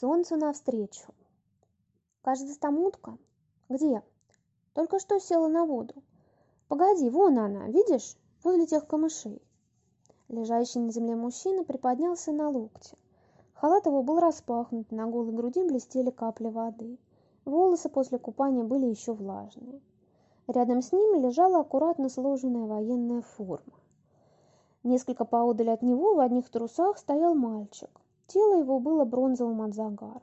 солнцу навстречу. Кажется, утка. Где? Только что села на воду. Погоди, вон она, видишь, возле тех камышей. Лежащий на земле мужчина приподнялся на локте. Халат его был распахнут, на голой груди блестели капли воды. Волосы после купания были еще влажные. Рядом с ним лежала аккуратно сложенная военная форма. Несколько поодаль от него в одних трусах стоял мальчик. Тело его было бронзовым от загара.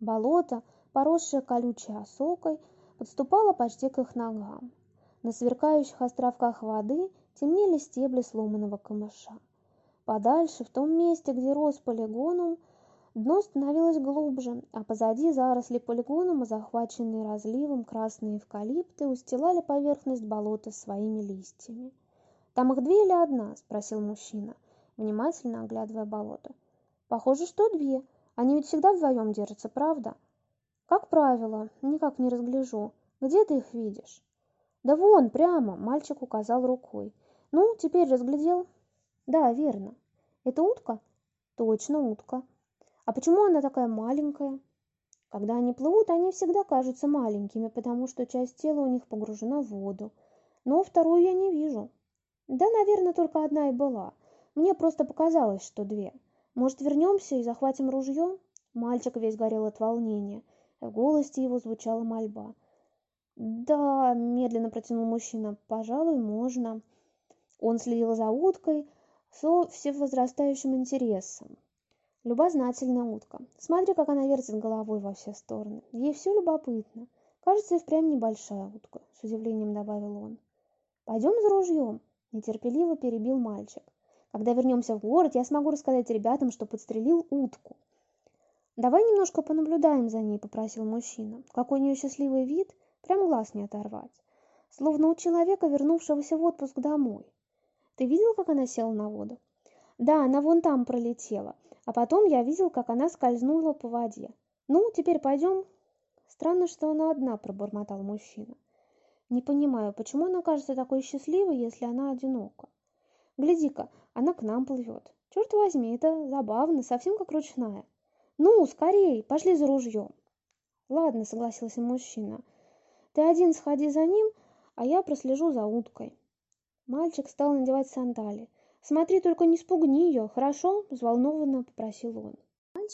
Болото, поросшее колючей осокой, подступало почти к их ногам. На сверкающих островках воды темнели стебли сломанного камыша. Подальше, в том месте, где рос полигоном, дно становилось глубже, а позади заросли полигоном, захваченные разливом красные эвкалипты, устилали поверхность болота своими листьями. «Там их две или одна?» – спросил мужчина, внимательно оглядывая болото. Похоже, что две. Они ведь всегда вдвоем держатся, правда? Как правило, никак не разгляжу. Где ты их видишь? Да вон, прямо, мальчик указал рукой. Ну, теперь разглядел? Да, верно. Это утка? Точно утка. А почему она такая маленькая? Когда они плывут, они всегда кажутся маленькими, потому что часть тела у них погружена в воду. Но вторую я не вижу. Да, наверное, только одна и была. Мне просто показалось, что две. Может, вернемся и захватим ружье? Мальчик весь горел от волнения. В голосе его звучала мольба. «Да», — медленно протянул мужчина, — «пожалуй, можно». Он следил за уткой со всевозрастающим интересом. Любознательная утка. Смотри, как она вертит головой во все стороны. Ей все любопытно. Кажется, и впрямь небольшая утка, с удивлением добавил он. Пойдем за ружьем, нетерпеливо перебил мальчик. Когда вернемся в город, я смогу рассказать ребятам, что подстрелил утку. «Давай немножко понаблюдаем за ней», — попросил мужчина. «Какой у нее счастливый вид, прям глаз не оторвать. Словно у человека, вернувшегося в отпуск домой. Ты видел, как она села на воду?» «Да, она вон там пролетела. А потом я видел, как она скользнула по воде. Ну, теперь пойдем?» «Странно, что она одна», — пробормотал мужчина. «Не понимаю, почему она кажется такой счастливой, если она одинока?» Гляди-ка, она к нам плывет. Черт возьми, это забавно, совсем как ручная. Ну, скорей, пошли за ружьем. Ладно, согласился мужчина. Ты один сходи за ним, а я прослежу за уткой. Мальчик стал надевать сандали. Смотри, только не спугни ее, хорошо? Взволнованно попросил он.